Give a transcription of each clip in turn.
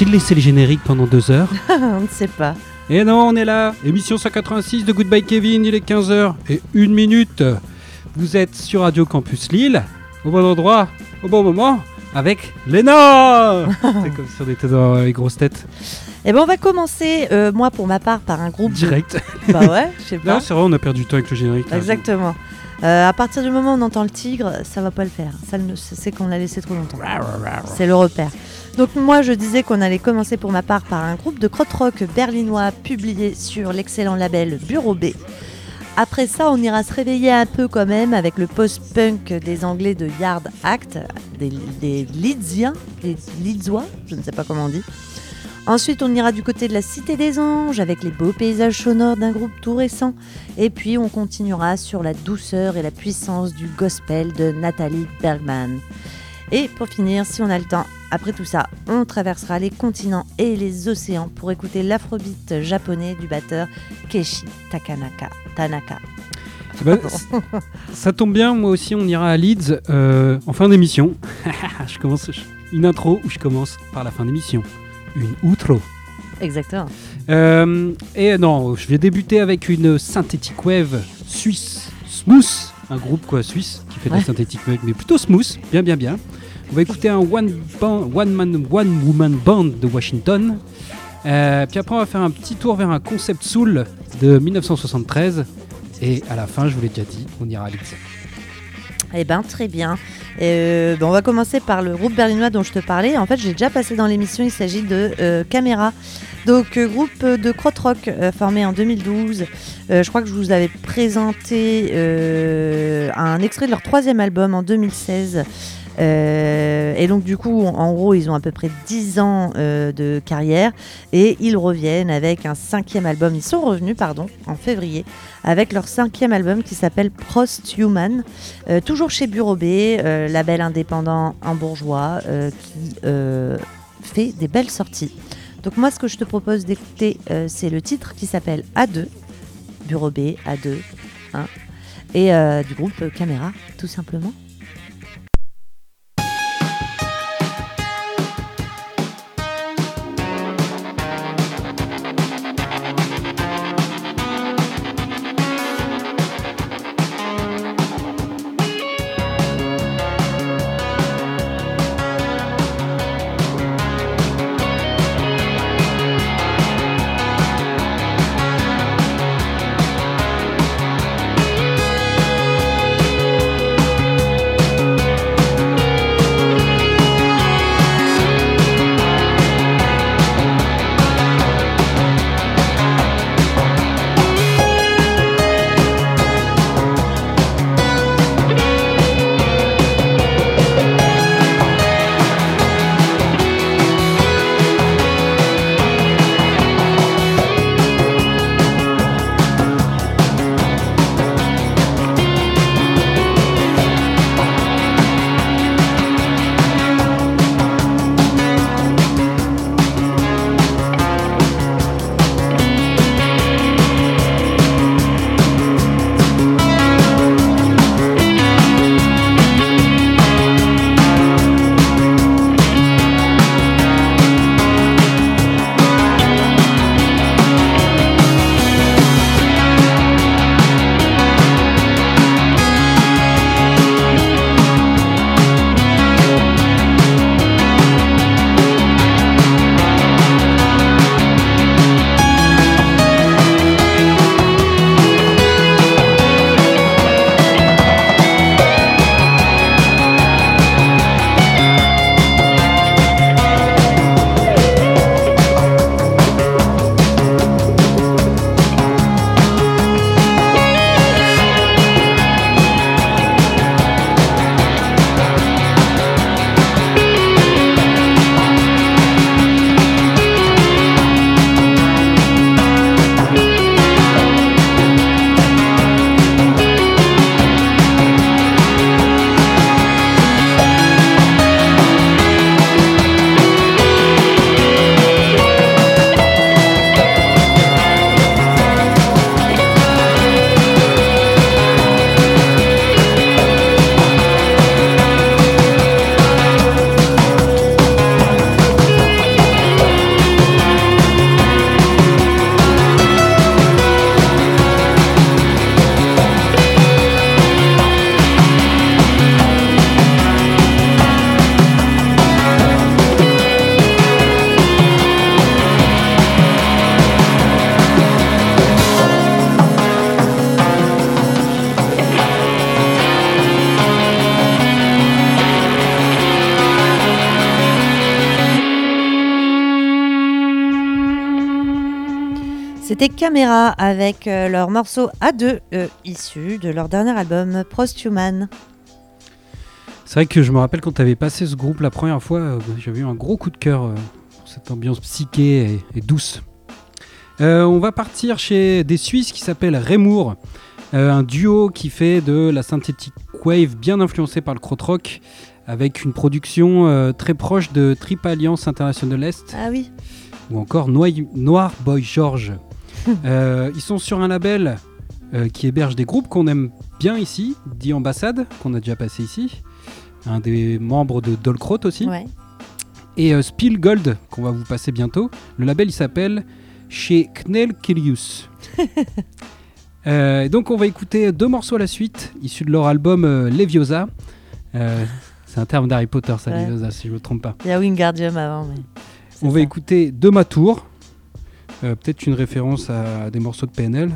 Vont-ils laisser le générique pendant deux heures On ne sait pas. Et non, on est là Émission 186 de Goodbye Kevin, il est 15h et une minute. Vous êtes sur Radio Campus Lille, au bon endroit, au bon moment, avec Léna C'est comme si on était dans les grosses têtes. Eh ben on va commencer, euh, moi pour ma part, par un groupe. de- Direct. Bah ouais, je sais pas. Là, c'est vrai, on a perdu du temps avec le générique. là. Exactement. Euh, à partir du moment où on entend le tigre, ça va pas le faire. Ça, c'est qu'on l'a laissé trop longtemps. C'est le repère. Donc moi je disais qu'on allait commencer pour ma part par un groupe de crotte-rock berlinois publié sur l'excellent label Bureau B. Après ça, on ira se réveiller un peu quand même avec le post-punk des Anglais de Yard Act, des, des des Leedsois, je ne sais pas comment on dit. Ensuite, on ira du côté de la Cité des Anges avec les beaux paysages sonores d'un groupe tout récent. Et puis, on continuera sur la douceur et la puissance du gospel de Nathalie Bergman. Et pour finir, si on a le temps, après tout ça, on traversera les continents et les océans pour écouter l'afrobeat japonais du batteur Keshi Takanaka. Tanaka. Bah, c- ça tombe bien, moi aussi, on ira à Leeds euh, en fin d'émission. je commence une intro où je commence par la fin d'émission. Une outro. Exactement. Euh, et non, je vais débuter avec une synthétique wave suisse, Smooth, un groupe quoi suisse qui fait de Ouais. la synthétique wave, mais plutôt smooth, bien bien bien. On va écouter un one, band, one man, one woman band de Washington. Euh, puis après, on va faire un petit tour vers un concept soul de 1973. Et à la fin, je vous l'ai déjà dit, on ira à Leeds. Eh ben très bien. Euh, ben, on va commencer par le groupe berlinois dont je te parlais. En fait, j'ai déjà passé dans l'émission. Il s'agit de euh, Camera. Donc euh, groupe de crotte-rock euh, formé en 2012. Euh, je crois que je vous avais présenté un extrait de leur troisième album en 2016. Euh, et donc du coup, en gros, ils ont à peu près 10 ans euh, de carrière et ils reviennent avec un cinquième album. Ils sont revenus, pardon, en février avec leur cinquième album qui s'appelle Prost-Human. Euh, toujours chez Bureau B, label indépendant en bourgeois qui fait des belles sorties. Donc moi, ce que je te propose d'écouter, c'est le titre qui s'appelle A2, Bureau B, A2, hein, et du groupe Caméra, tout simplement. C'était Camera avec euh, leur morceau A2 euh, issu de leur dernier album Prosthuman. C'est vrai que je me rappelle quand tu avais passé ce groupe la première fois, euh, j'avais eu un gros coup de cœur euh, pour cette ambiance psyché et, et douce. Euh, on va partir chez des Suisses qui s'appellent Remour, euh, un duo qui fait de la synthétique wave bien influencée par le krautrock, avec une production euh, très proche de Trip Alliance International Est Ah oui, ou encore Noi- Noir Boy George. Euh, ils sont sur un label euh, qui héberge des groupes qu'on aime bien ici, dit Ambassade, qu'on a déjà passé ici, un des membres de Dolkrot aussi, ouais. et euh, Spill Gold, qu'on va vous passer bientôt. Le label il s'appelle chez Knell Kilius. Euh, donc on va écouter deux morceaux à la suite, issus de leur album Leviosa. C'est un terme d'Harry Potter, ça, Ouais. Leviosa, si je ne me trompe pas. Il y a Wingardium avant. Mais On va ça. écouter De ma tour, Euh, peut-être une référence à des morceaux de PNL.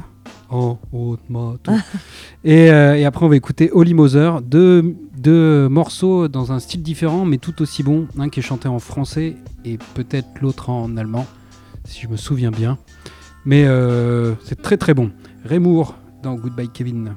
En haut de ma tour. et, euh, et après, on va écouter Holly Moser, deux, deux morceaux dans un style différent, mais tout aussi bon. Un qui est chanté en français et peut-être l'autre en allemand, si je me souviens bien. Mais euh, c'est très très bon. Remour dans Goodbye Kevin.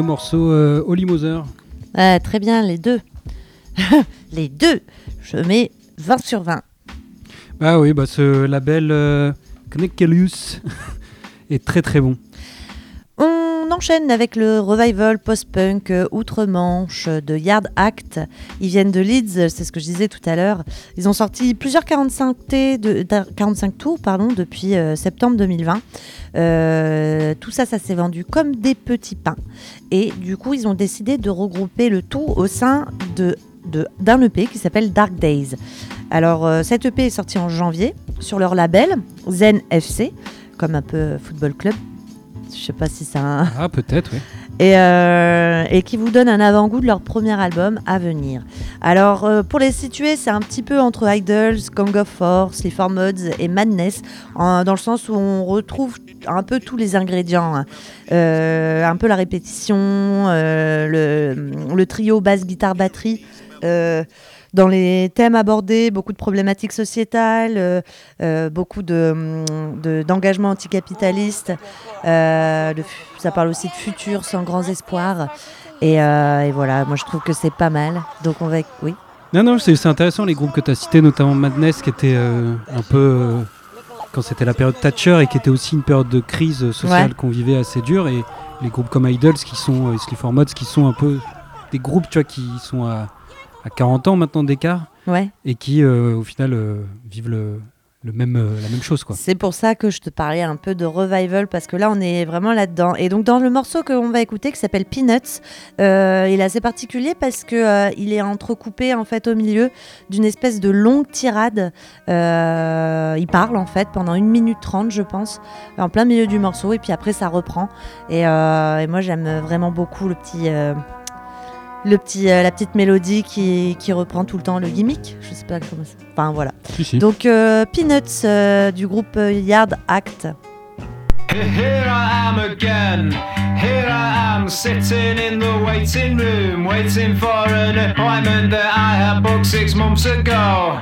Le morceau euh, Holy Mother. Ah, très bien, les deux. les deux. Je mets 20 sur 20. Ah oui, bah ce label euh, Knekelius est très très bon. Enchaîne avec le revival post-punk euh, outre-Manche de Yard Act. Ils viennent de Leeds, c'est ce que je disais tout à l'heure. Ils ont sorti plusieurs 45, T de, d'un- 45 tours pardon, depuis euh, septembre 2020. Euh, tout ça, ça s'est vendu comme des petits pains. Et du coup, ils ont décidé de regrouper le tout au sein d'un EP qui s'appelle Dark Days. Alors, euh, cet EP est sorti en janvier sur leur label Zen FC, comme un peu football club. Je sais pas si c'est un, Ah peut-être, oui. et, euh, et qui vous donne un avant-goût de leur premier album à venir. Alors, euh, pour les situer, c'est un petit peu entre Idols, Gang of Force, les Four Mods et Madness, en- dans le sens où on retrouve un peu tous les ingrédients. hein. Euh, un peu la répétition, le, le trio basse, guitare, batterie. Euh, dans les thèmes abordés, beaucoup de problématiques sociétales, euh, euh, beaucoup de, de- d'engagement anticapitaliste. Euh, de fu- ça parle aussi de futur sans grands espoirs. Et, euh, et voilà, moi je trouve que c'est pas mal. Donc on va. Oui. Non, non, c'est intéressant les groupes que tu as cités, notamment Madness qui était euh, un peu. euh, quand c'était la période Thatcher et qui était aussi une période de crise sociale Ouais. qu'on vivait assez dure. Et les groupes comme Idols qui sont. euh, Sleaford Mods qui sont un peu. Des groupes, tu vois, qui sont à, à 40 ans maintenant d'écart Ouais. et qui, euh, au final, euh, vivent le, le même, euh, la même chose, quoi. C'est pour ça que je te parlais un peu de revival parce que là on est vraiment là-dedans. Et donc dans le morceau qu'on va écouter qui s'appelle Peanuts, euh, il est assez particulier parce que euh, il est entrecoupé en fait au milieu d'une espèce de longue tirade. Il parle en fait pendant une minute trente je pense, en plein milieu du morceau et puis après ça reprend. Et, et moi j'aime vraiment beaucoup le petit. Le petit, euh, la petite mélodie qui, qui reprend tout le temps le gimmick, je sais pas comment ça. Enfin voilà. Si, si. Donc euh, Peanuts euh, du groupe Yard Act. Here I am again. Here I am sitting in the waiting room, waiting for an appointment that I had booked six months ago.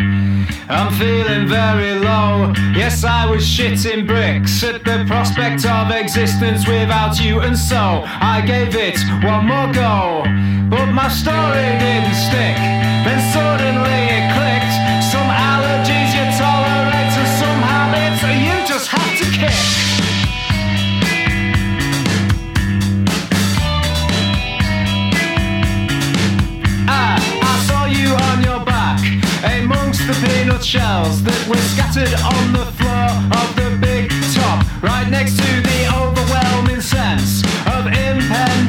I'm feeling very low. Yes, I was shitting bricks at the prospect of existence without you, and so I gave it one more go. But my story didn't stick. Then suddenly it clicked. Some allergies you tolerate, and some habits you just have to kick. The peanut shells that were scattered on the floor of the big top, right next to the overwhelming sense of impending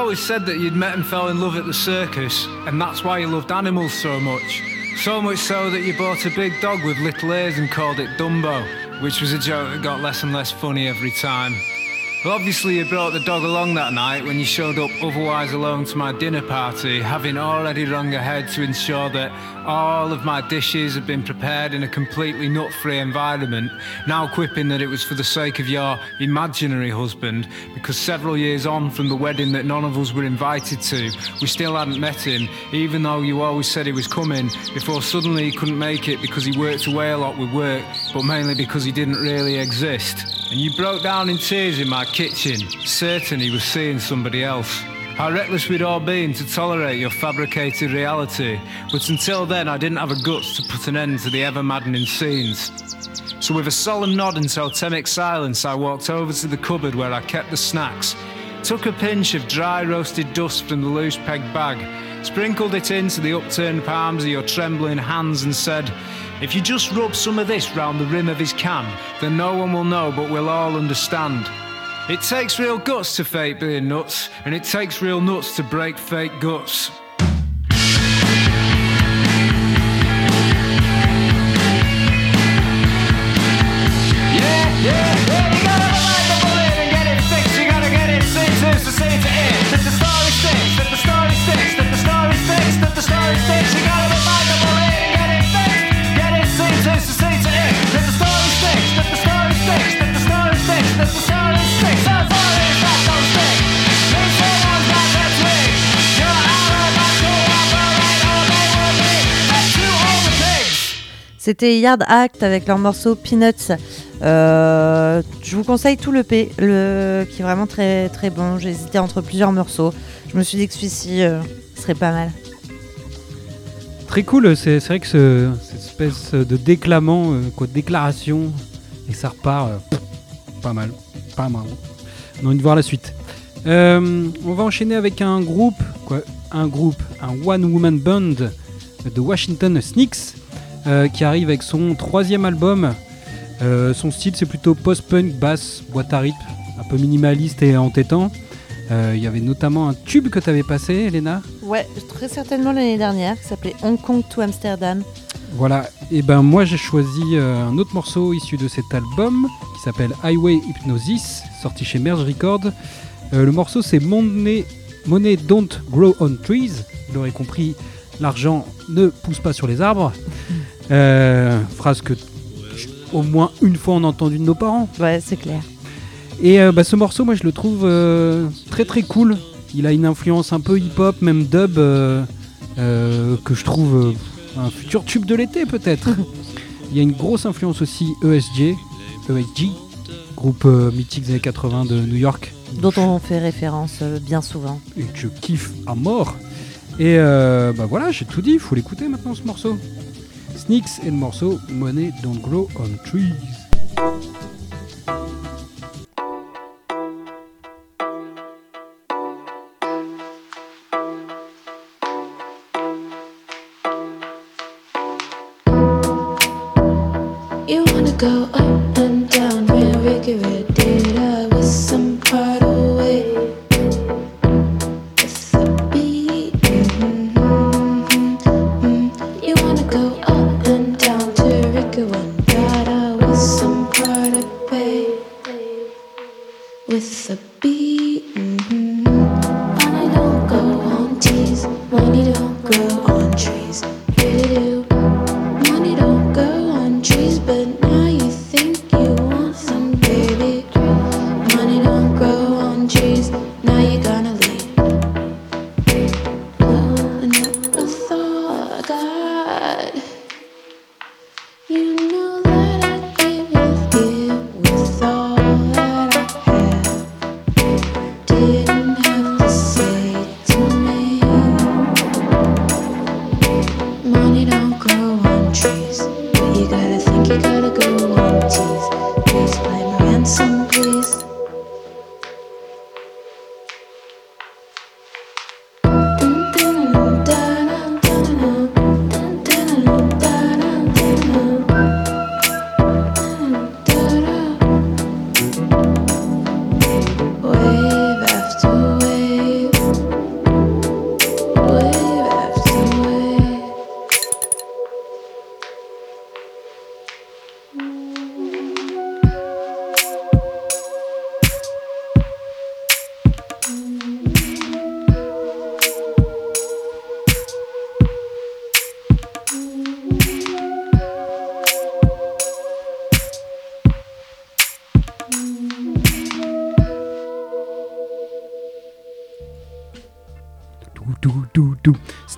always said that you'd met and fell in love at the circus, and that's why you loved animals so much. So much so that you bought a big dog with little ears and called it Dumbo, which was a joke that got less and less funny every time. Obviously, you brought the dog along that night when you showed up otherwise alone to my dinner party, having already rung ahead to ensure that all of my dishes had been prepared in a completely nut free environment, now quipping that it was for the sake of your imaginary husband, because several years on from the wedding that none of us were invited to, we still hadn't met him, even though you always said he was coming, before suddenly he couldn't make it because he worked away a lot with work, but mainly because he didn't really exist. And you broke down in tears in my kitchen, certain he was seeing somebody else. How reckless we'd all been to tolerate your fabricated reality, but until then I didn't have the guts to put an end to the ever maddening scenes. So, with a solemn nod and totemic silence, I walked over to the cupboard where I kept the snacks, took a pinch of dry roasted dust from the loose peg bag, sprinkled it into the upturned palms of your trembling hands, and said, If you just rub some of this round the rim of his can, then no one will know, but we'll all understand. It takes real guts to fake being nuts, and it takes real nuts to break fake guts. C'était Yard Act avec leur morceau Peanuts. Euh, je vous conseille tout le P, le, qui est vraiment très très bon. J'ai hésité entre plusieurs morceaux. Je me suis dit que celui-ci euh, serait pas mal. Très cool, c'est vrai que ce- cette espèce de déclamant, euh, quoi, déclaration, et ça repart, pas mal, pas mal. On a envie de voir la suite. On va enchaîner avec un groupe, quoi, un groupe, un one-woman band de Washington Sneaks, euh, qui arrive avec son troisième album. Euh, son style c'est plutôt post-punk, basse, boîte à rythme, un peu minimaliste et entêtant. Euh, Il y avait notamment un tube que tu avais passé, Elena. Ouais, très certainement l'année dernière, qui s'appelait Hong Kong to Amsterdam. Voilà, et ben moi j'ai choisi un autre morceau issu de cet album qui s'appelle Highway Hypnosis, sorti chez Merge Records. Euh, le morceau c'est Money, Money Don't Grow on Trees. Vous l'aurez compris, l'argent ne pousse pas sur les arbres. Euh, phrase que au moins une fois on a entendue de nos parents. Ouais, c'est clair. Et euh, bah, ce morceau, moi je le trouve euh, très très cool. Il a une influence un peu hip-hop, même dub, que je trouve un futur tube de l'été peut-être. Il y a une grosse influence aussi ESG, ESG, groupe mythique des années 80 de New York, Dont on fait référence bien souvent. et que je kiffe à mort. Et bah voilà, j'ai tout dit, il faut l'écouter maintenant ce morceau. Sneaks et le morceau Money Don't Grow on Trees.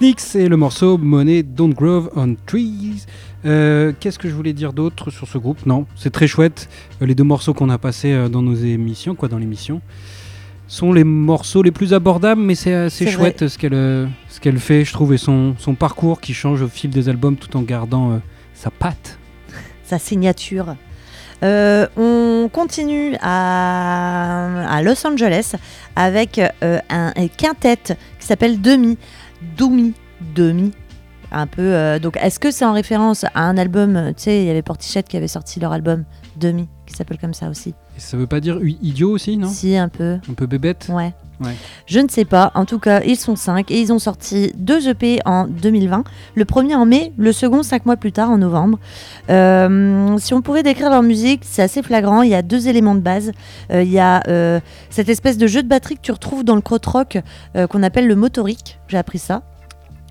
Sneaks et le morceau Money Don't Grow on Trees. Euh, Qu'est-ce que je voulais dire d'autre sur ce groupe? Non, c'est très chouette. Euh, les deux morceaux qu'on a passés euh, dans nos émissions, quoi, dans l'émission, sont les morceaux les plus abordables, mais c'est assez chouette ce qu'elle ce qu'elle fait, je trouve, et son, son parcours qui change au fil des albums tout en gardant euh, sa patte. sa signature. Euh, on continue à, à Los Angeles avec euh, un, un quintet qui s'appelle Demi. Domi. Demi. Un peu. euh, donc, est-ce que c'est en référence à un album euh, Tu sais, il y avait Portichette qui avait sorti leur album Demi, qui s'appelle comme ça aussi. Et ça veut pas dire idiot aussi, non? Si, un peu. Un peu bébête? Ouais. Ouais. Je ne sais pas. En tout cas, ils sont cinq et ils ont sorti deux EP en 2020. Le premier en mai, le second cinq mois plus tard en novembre. Euh, si on pouvait décrire leur musique, c'est assez flagrant. Il y a deux éléments de base. Euh, il y a euh, cette espèce de jeu de batterie que tu retrouves dans le krautrock euh, qu'on appelle le motorique. J'ai appris ça.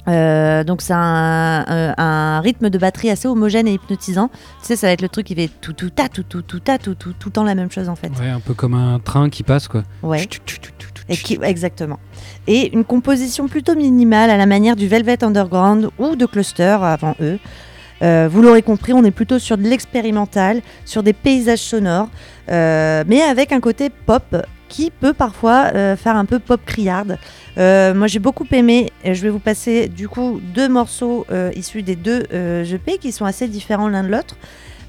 Euh, donc c'est un, un- un rythme de batterie assez homogène et hypnotisant. Tu sais, ça va être le truc qui fait tout tout ta tout tout tout ta tout tout tout le temps la même chose en fait. Ouais, un peu comme un train qui passe, quoi. Ouais. Et qui- exactement. Et une composition plutôt minimale à la manière du Velvet Underground ou de Cluster avant eux. Euh, vous l'aurez compris, on est plutôt sur de l'expérimental, sur des paysages sonores, euh, mais avec un côté pop qui peut parfois euh, faire un peu pop criarde. Moi j'ai beaucoup aimé, et je vais vous passer du coup deux morceaux issus des deux EP qui sont assez différents l'un de l'autre.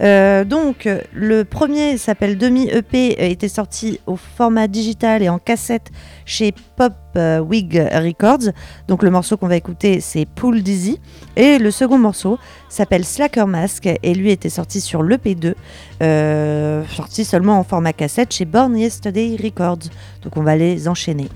Euh, donc le premier s'appelle Demi EP, euh, était sorti au format digital et en cassette chez Pop euh, Wig Records. Donc le morceau qu'on va écouter c'est Pool Dizzy et le second morceau s'appelle Slacker Mask et lui était sorti sur l'EP2, euh, sorti seulement en format cassette chez Born Yesterday Records. Donc on va les enchaîner.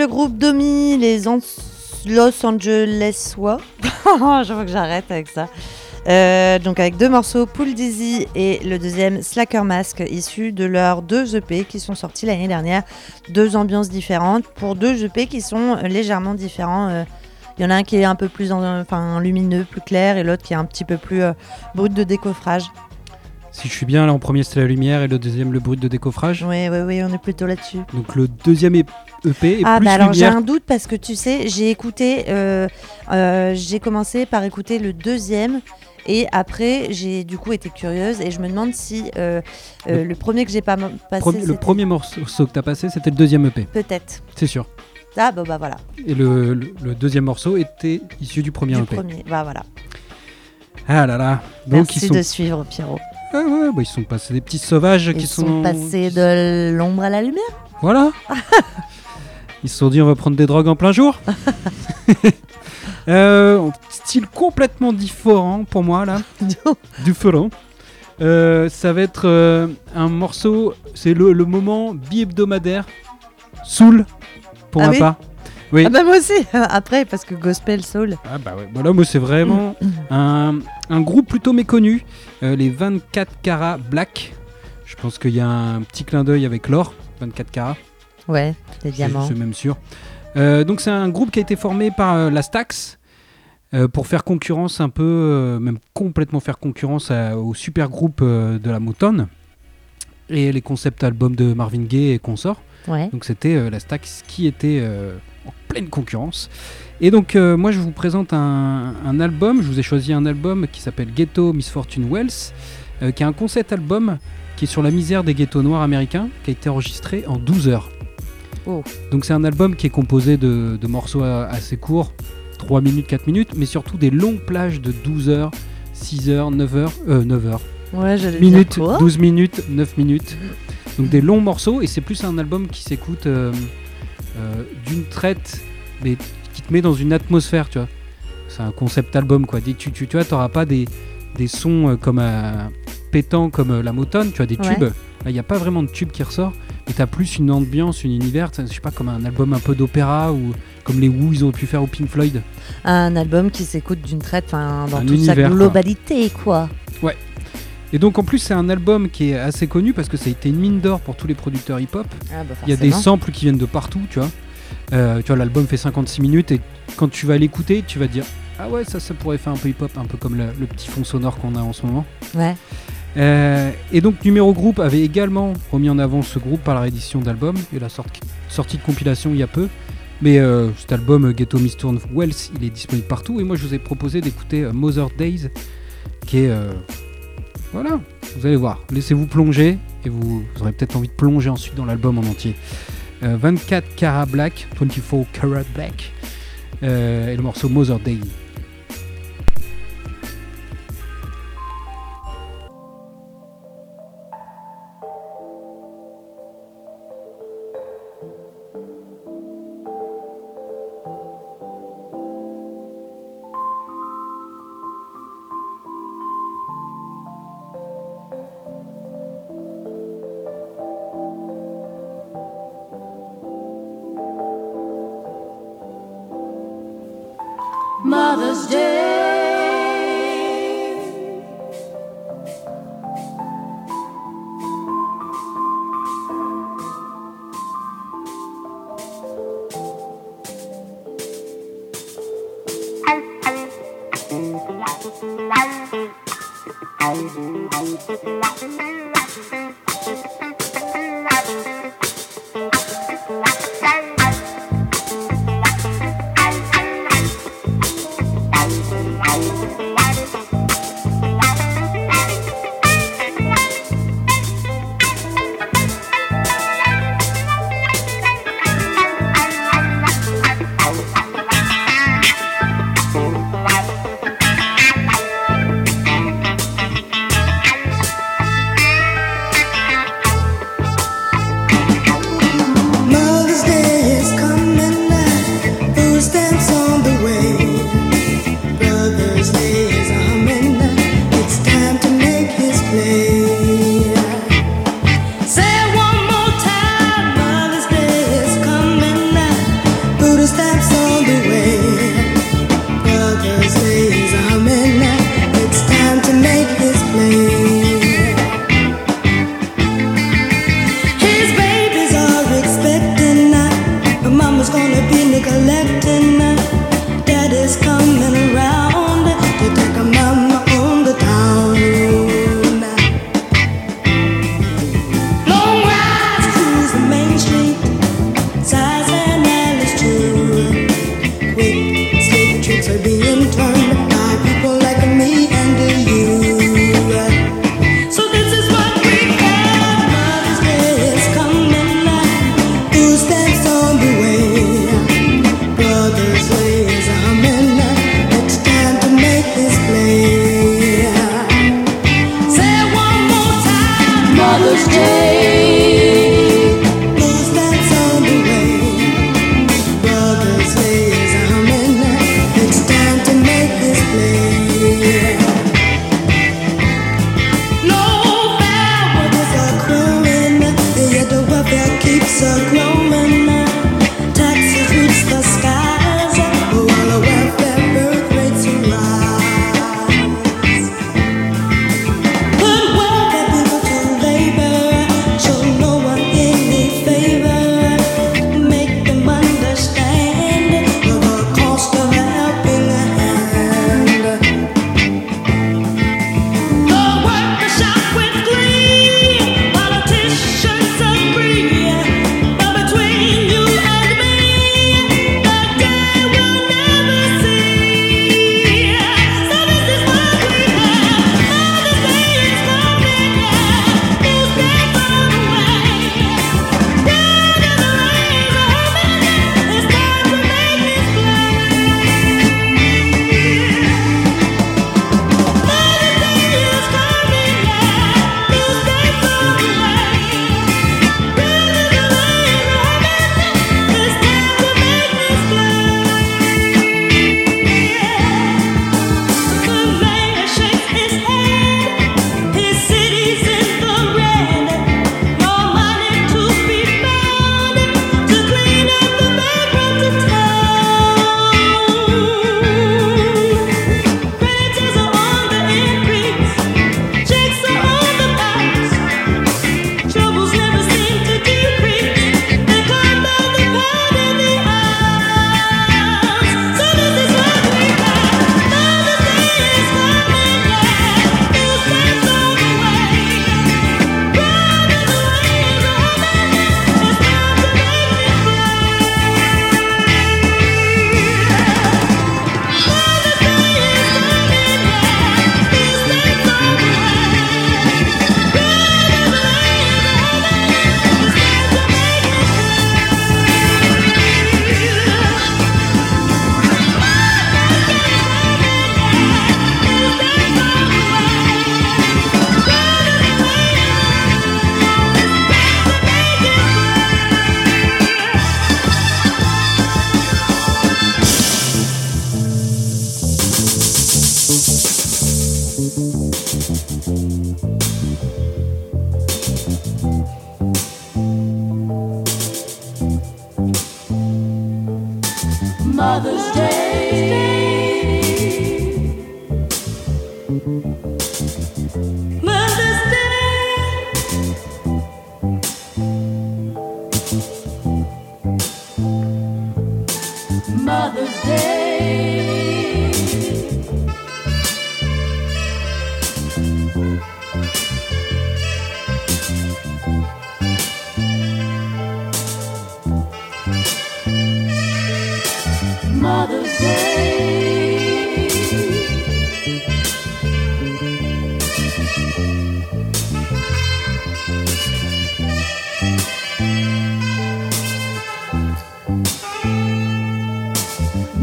Le groupe Domi, les Ans- Los Angelesois. Je vois que j'arrête avec ça. Euh, donc avec deux morceaux, Pool Dizzy et le deuxième Slacker Mask, issus de leurs deux EP qui sont sortis l'année dernière. Deux ambiances différentes pour deux EP qui sont légèrement différents. Euh, Il y en a un qui est un peu plus en- enfin, lumineux, plus clair, et l'autre qui est un petit peu plus euh, brut de décoffrage. Si je suis bien, là en premier c'était la lumière et le deuxième le brut de décoffrage. Oui, oui, oui, on est plutôt là-dessus. Donc le deuxième EP est Ah plus bah alors j'ai un doute parce que tu sais, j'ai écouté, euh, euh, j'ai commencé par écouter le deuxième et après j'ai du coup été curieuse et je me demande si euh, Le- le premier que j'ai pas passé, le premier morceau que t'as passé c'était le deuxième EP, peut-être. c'est sûr. Ah bah, bah voilà, Et le, le- le deuxième morceau était issu du premier du EP. premier. Bah voilà. Ah là là. Donc Merci ils sont, de suivre Pierrot. Ah ouais, bah, ils sont passés des petits sauvages Ils qui sont, sont passés de l'ombre à la lumière. Voilà. Ils se sont dit on va prendre des drogues en plein jour. Euh, style complètement différent pour moi là. Différent. Euh, ça va être euh, un morceau, c'est le, le moment bi-hebdomadaire. Soul pour Ah ma oui part. Oui. Ah bah moi aussi. Après parce que gospel soul. Ah bah ouais, bah là moi c'est vraiment un, un groupe plutôt méconnu, euh, les 24 carats black. Je pense qu'il y a un petit clin d'œil avec l'or, 24 carats. Ouais, Je- diamants. Suis même sûr. Euh, donc c'est un groupe qui a été formé par euh, la Stax pour faire concurrence un peu, même complètement faire concurrence à- au super groupe de la Motown et les concept albums de Marvin Gaye et consorts. Ouais. Donc c'était la Stax qui était en pleine concurrence. Et donc euh, moi je vous présente un, un album, je vous ai choisi un album qui s'appelle Ghetto Misfortune Wells, euh, qui est un concept album qui est sur la misère des ghettos noirs américains, qui a été enregistré en 12 heures. Oh. Donc c'est un album qui est composé de, de morceaux assez courts, 3 minutes, 4 minutes, mais surtout des longues plages de 12 heures, 6 heures, 9 heures, euh, 9 heures, Ouais, j'allais dire minutes, quoi? 12 minutes, 9 minutes. Donc des longs morceaux et c'est plus un album qui s'écoute euh, d'une traite, mais qui te met dans une atmosphère, tu vois. C'est un concept album quoi. Des, tu, tu, tu vois, t'auras pas des, des sons euh, comme euh, pétants comme euh, la Motown, tu vois, des Ouais. tubes. Là, il n'y a pas vraiment de tube qui ressort, mais t'as plus une ambiance, un univers, je sais pas, comme un album un peu d'opéra ou comme les Who ils ont pu faire au Pink Floyd. Un album qui s'écoute d'une traite, enfin dans Un toute sa univers, quoi. globalité quoi. Et donc en plus c'est un album qui est assez connu parce que ça a été une mine d'or pour tous les producteurs hip-hop. Ah bah Il y a des samples qui viennent de partout, tu vois. Euh, tu vois, l'album fait 56 minutes et quand tu vas l'écouter, tu vas te dire Ah ouais, ça, ça pourrait faire un peu hip-hop, un peu comme le, le petit fond sonore qu'on a en ce moment. Ouais. Euh, et donc, Numéro Group avait également remis en avant ce groupe par la réédition d'album et la sorti- sortie de compilation il y a peu. Mais euh, cet album Ghetto Misturn Wells, il est disponible partout. Et moi, je vous ai proposé d'écouter Mother Days, qui est. euh, voilà, vous allez voir. Laissez-vous plonger et vous, aurez peut-être envie de plonger ensuite dans l'album en entier. Euh, 24 Carat Black, 24 Carat Black, euh, et le morceau Mother Day.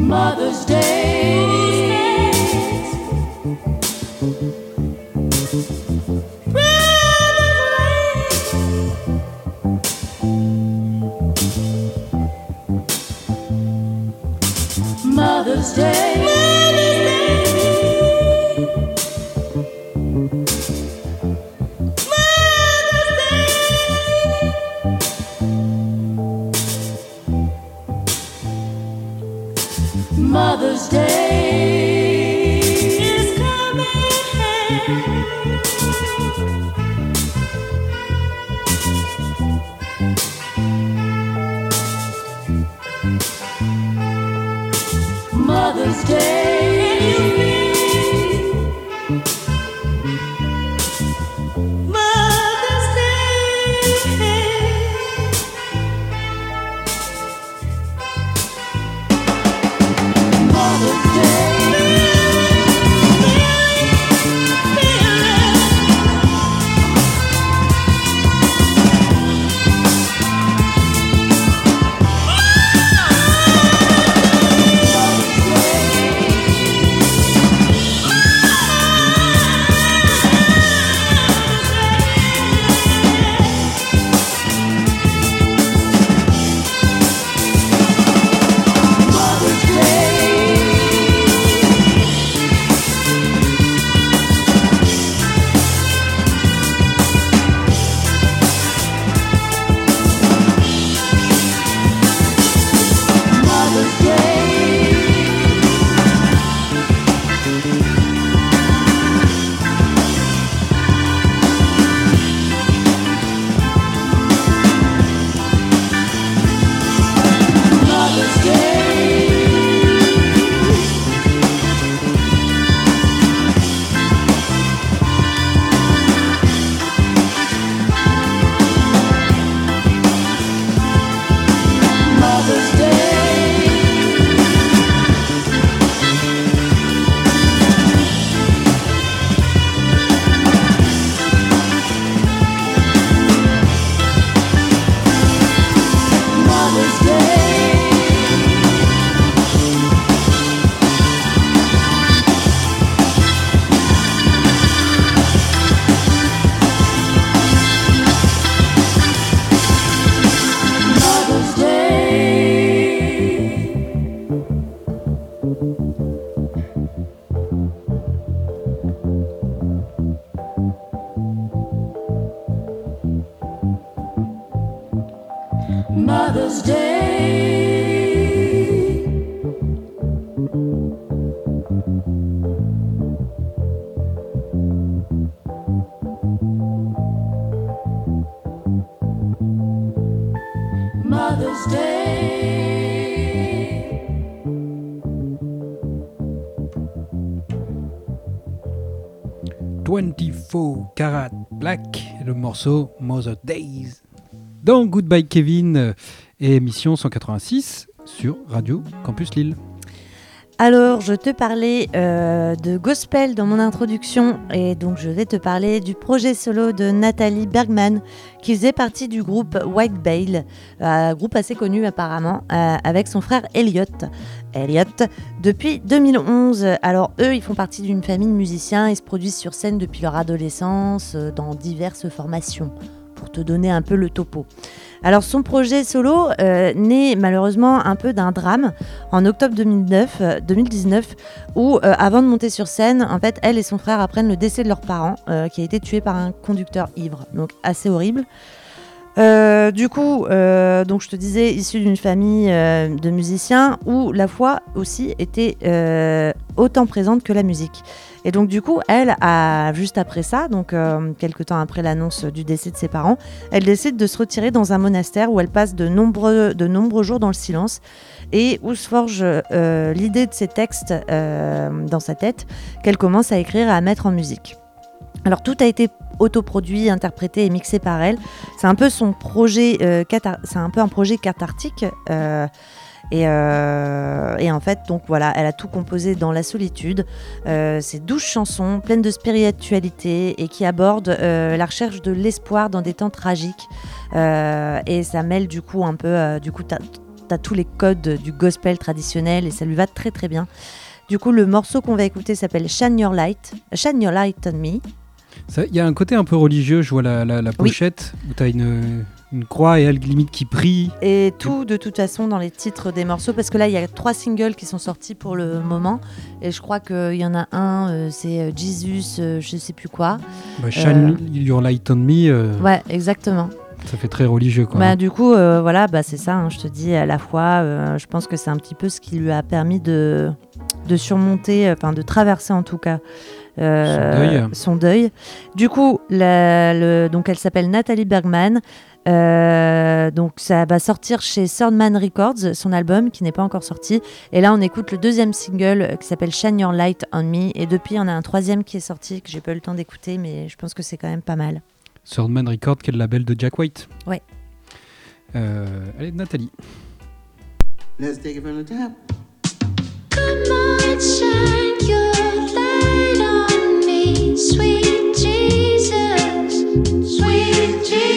Mother's Day. Karat Black, le morceau Mother Days. Dans Goodbye Kevin, euh, et émission 186 sur Radio Campus Lille. Alors, je te parlais euh, de gospel dans mon introduction et donc je vais te parler du projet solo de Nathalie Bergman qui faisait partie du groupe White Bale, un groupe assez connu apparemment, euh, avec son frère Elliot. Elliot, depuis 2011. Alors eux, ils font partie d'une famille de musiciens, ils se produisent sur scène depuis leur adolescence euh, dans diverses formations, pour te donner un peu le topo. Alors son projet solo euh, naît malheureusement un peu d'un drame en octobre 2009, euh, 2019 où euh, avant de monter sur scène, en fait, elle et son frère apprennent le décès de leurs parents euh, qui a été tué par un conducteur ivre. Donc assez horrible. Du coup, donc je te disais, issue d'une famille de musiciens où la foi aussi était autant présente que la musique. Et donc du coup, elle a juste après ça, donc euh, quelques temps après l'annonce du décès de ses parents, elle décide de se retirer dans un monastère où elle passe de nombreux, de nombreux jours dans le silence et où se forge euh, l'idée de ces textes euh, dans sa tête qu'elle commence à écrire et à mettre en musique. Alors tout a été autoproduit, interprété et mixé par elle. C'est un peu son projet, euh, c'est un peu un projet cathartique. Et, euh, et en fait, donc voilà, elle a tout composé dans la solitude. Euh, c'est 12 chansons pleines de spiritualité et qui abordent euh, la recherche de l'espoir dans des temps tragiques. Euh, et ça mêle du coup un peu, du coup, t'as as tous les codes du gospel traditionnel et ça lui va très très bien. Du coup, le morceau qu'on va écouter s'appelle Shine Your Light, Shine Your Light on Me. Il y a un côté un peu religieux, je vois la, la- la Oui. pochette, où tu as une, une croix et elle limite qui prie. Et tout de toute façon dans les titres des morceaux, parce que là il y a trois singles qui sont sortis pour le moment, et je crois qu'il y en a un, euh, c'est euh, Jesus, euh, je sais plus quoi. Bah, Shine Your Light on Me, euh, Ouais, exactement. ça fait très religieux. Quoi. Bah, du coup, euh, voilà, bah, c'est ça, hein, je te dis, à la fois, je pense que c'est un petit peu ce qui lui a permis de, de surmonter, enfin de traverser en tout cas. Son deuil. son deuil. Du coup, la- le- donc elle s'appelle Nathalie Bergman. Euh, donc ça va sortir chez Third Records, son album qui n'est pas encore sorti. Et là, on écoute le deuxième single qui s'appelle Shine Your Light on Me. Et depuis, on a un troisième qui est sorti que j'ai pas eu le temps d'écouter, mais je pense que c'est quand même pas mal. Swordman Record, qui est le label de Jack White. Ouais. Euh, allez, Nathalie. Let's take it from the top. Come on, shine your light on me, sweet Jesus, sweet Jesus.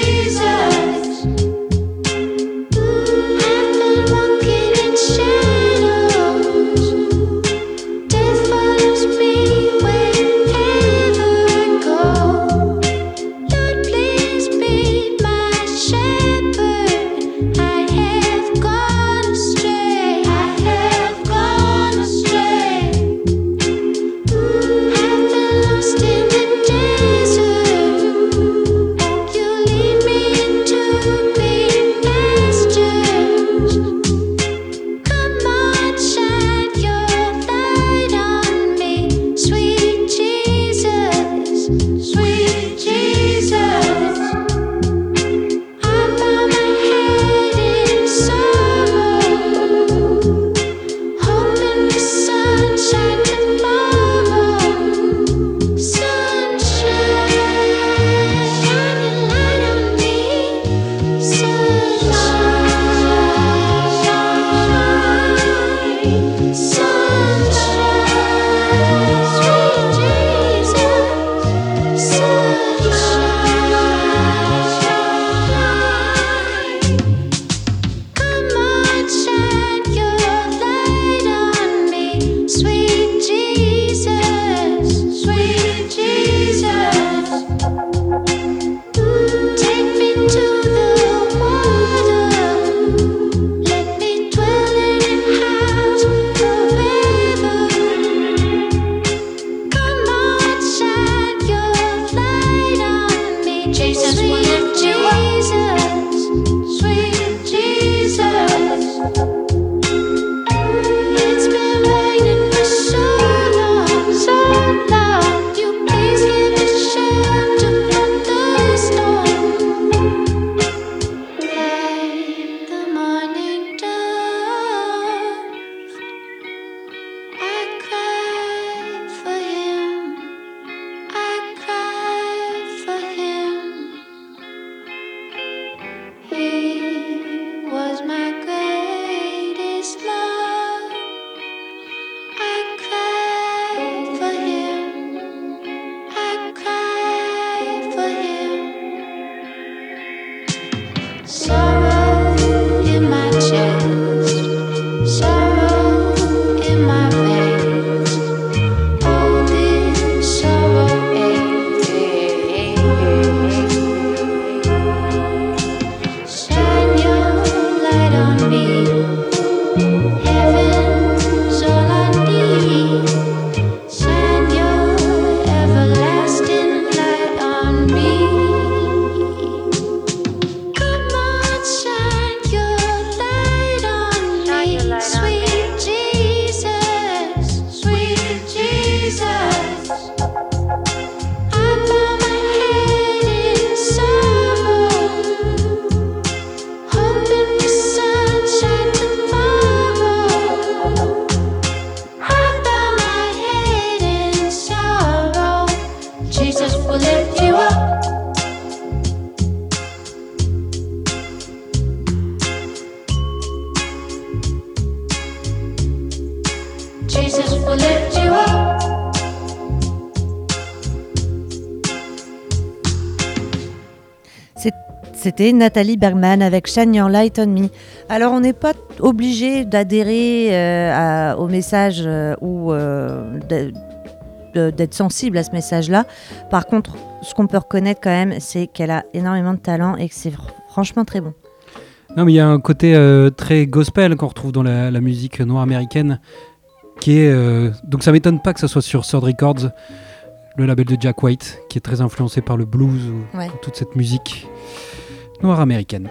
C'était Nathalie Bergman avec Shine Your Light on Me. Alors, on n'est pas obligé d'adhérer euh, au message euh, ou euh, d'être sensible à ce message-là. Par contre, ce qu'on peut reconnaître quand même, c'est qu'elle a énormément de talent et que c'est fr- franchement très bon. Non, mais il y a un côté euh, très gospel qu'on retrouve dans la, la musique noire américaine, qui est euh, donc ça m'étonne pas que ça soit sur Third Records, le label de Jack White, qui est très influencé par le blues ou Ouais. toute cette musique noire américaine.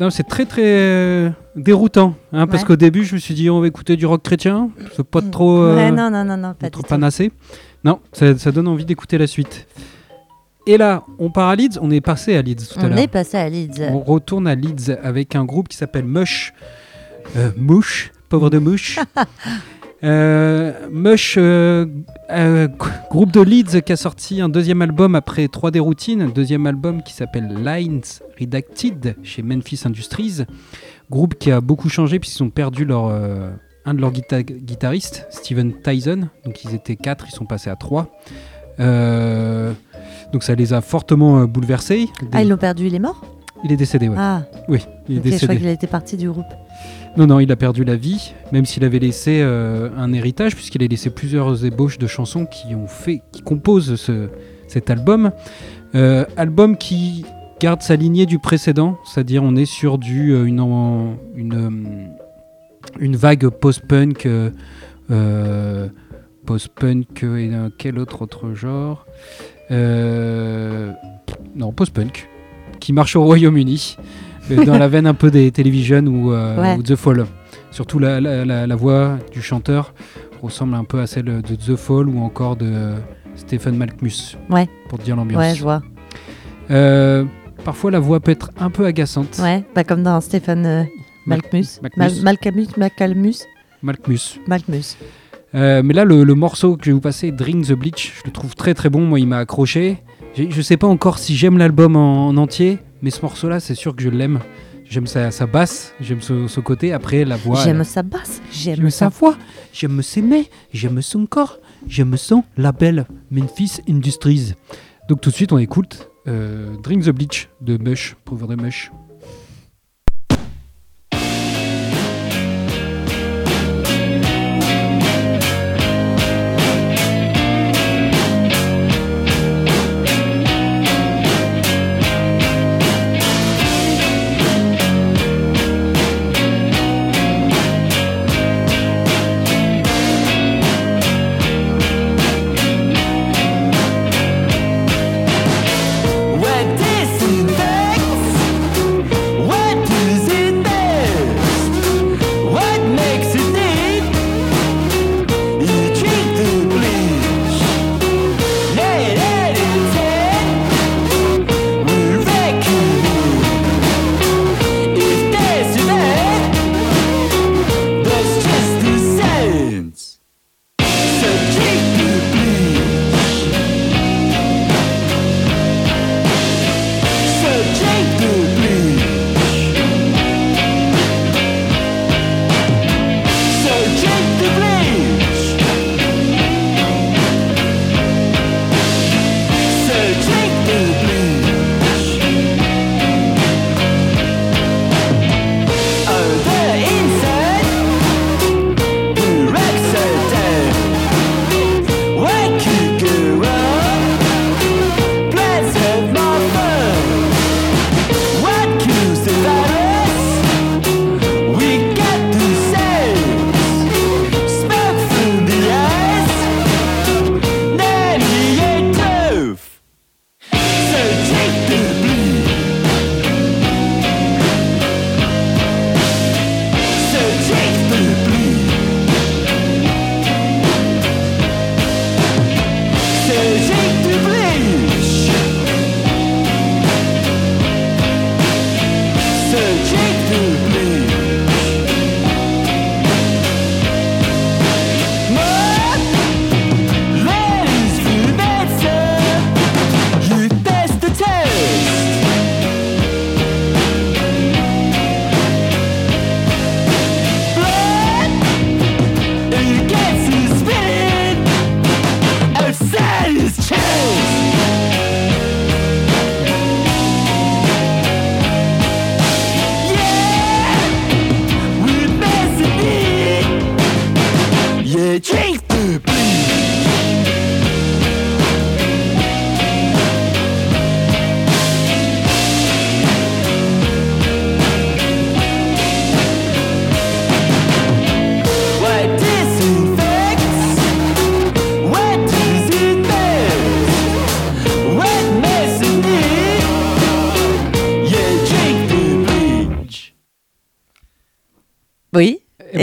Non, c'est très très euh, déroutant, hein, parce qu'au début je me suis dit on va écouter du rock chrétien, c'est pas trop, euh, Ouais, non, non, non, non, pas trop panassé. Non, ça, ça donne envie d'écouter la suite. Et là, on part à Leeds, on est passé à Leeds tout à On l'heure. est passé à Leeds. On retourne à Leeds avec un groupe qui s'appelle Mush. Euh, Mouche, pauvre de mouche. Euh, Mush, euh, euh, groupe de Leeds qui a sorti un deuxième album après 3D Routine, un deuxième album qui s'appelle Lines Redacted chez Memphis Industries. Groupe qui a beaucoup changé puisqu'ils ont perdu leur, un de leurs guita- guitaristes, Steven Tyson. Donc ils étaient quatre, ils sont passés à trois. Euh, donc ça les a fortement euh, bouleversés. Ah, ils l'ont perdu, il est mort? Il est décédé, ouais. Ah, Oui, il est ok, je crois décédé. qu'il était parti du groupe. Non, non, il a perdu la vie, même s'il avait laissé euh, un héritage, puisqu'il a laissé plusieurs ébauches de chansons qui ont fait, qui composent ce- cet album. Euh, album qui garde sa lignée du précédent, c'est-à-dire on est sur du euh, une, une, une vague post-punk, post-punk et quel autre autre genre Non, post-punk, qui marche au Royaume-Uni, dans la veine un peu des Television ou, euh, Ouais. ou The Fall. Surtout la, la- la- la voix du chanteur ressemble un peu à celle de The Fall ou encore de euh, Stephen Malkmus, Ouais. pour te dire l'ambiance. Ouais, je vois. Euh, parfois la voix peut être un peu agaçante. Ouais, bah comme dans euh, Mal- Malkmus. Malkmus. Malkmus. Malkmus. Euh, mais là, le, le morceau que je vais vous passer, Drink the Bleach, je le trouve très très bon. Moi, il m'a accroché. Je sais pas encore si j'aime l'album en, en entier, mais ce morceau-là, c'est sûr que je l'aime. J'aime sa, sa basse, j'aime ce, ce côté. Après, la voix. J'aime elle- sa basse, j'aime J'aime sa sa voix, j'aime ses mains, j'aime son corps, j'aime son label Memphis Industries. Donc tout de suite, on écoute euh, Drink the Bleach de Mush, pauvre de Mush.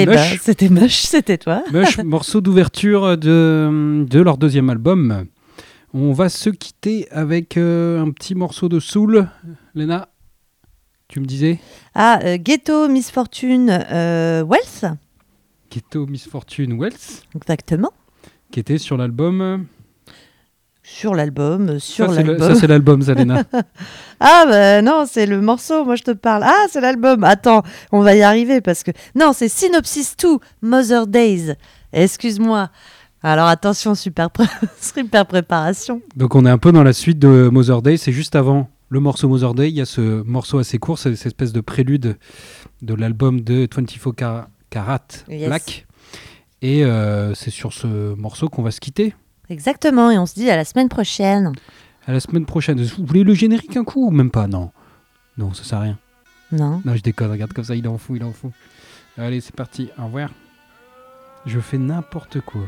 Eh ben, Mush, c'était moche, c'était toi. Mush, morceau d'ouverture de, de leur deuxième album. On va se quitter avec euh, un petit morceau de soul. Léna, tu me disais? Ah, euh, Ghetto Miss Fortune euh, Wells. Ghetto Misfortune Wells, Exactement. qui était sur l'album. Sur l'album, euh, sur l'album. Ça, c'est l'album, ça, Léna. Ah bah non, c'est le morceau, moi je te parle. Ah, c'est l'album. Attends, on va y arriver parce que... Non, c'est Synopsis 2, Mother Days. Excuse-moi. Alors attention, super, pré- super préparation. Donc on est un peu dans la suite de Mother Day, c'est juste avant le morceau Mother Day, il y a ce morceau assez court, c'est cette espèce de prélude de l'album de 24 Car- Karat Yes. Black. Et euh, c'est sur ce morceau qu'on va se quitter. Exactement, et on se dit à la semaine prochaine. À la semaine prochaine. Vous voulez le générique un coup ou même pas? Non. Non, ça sert à rien. Non Non, je déconne, regarde comme ça, il en fout, il en fout. Allez, c'est parti, au revoir. Je fais n'importe quoi.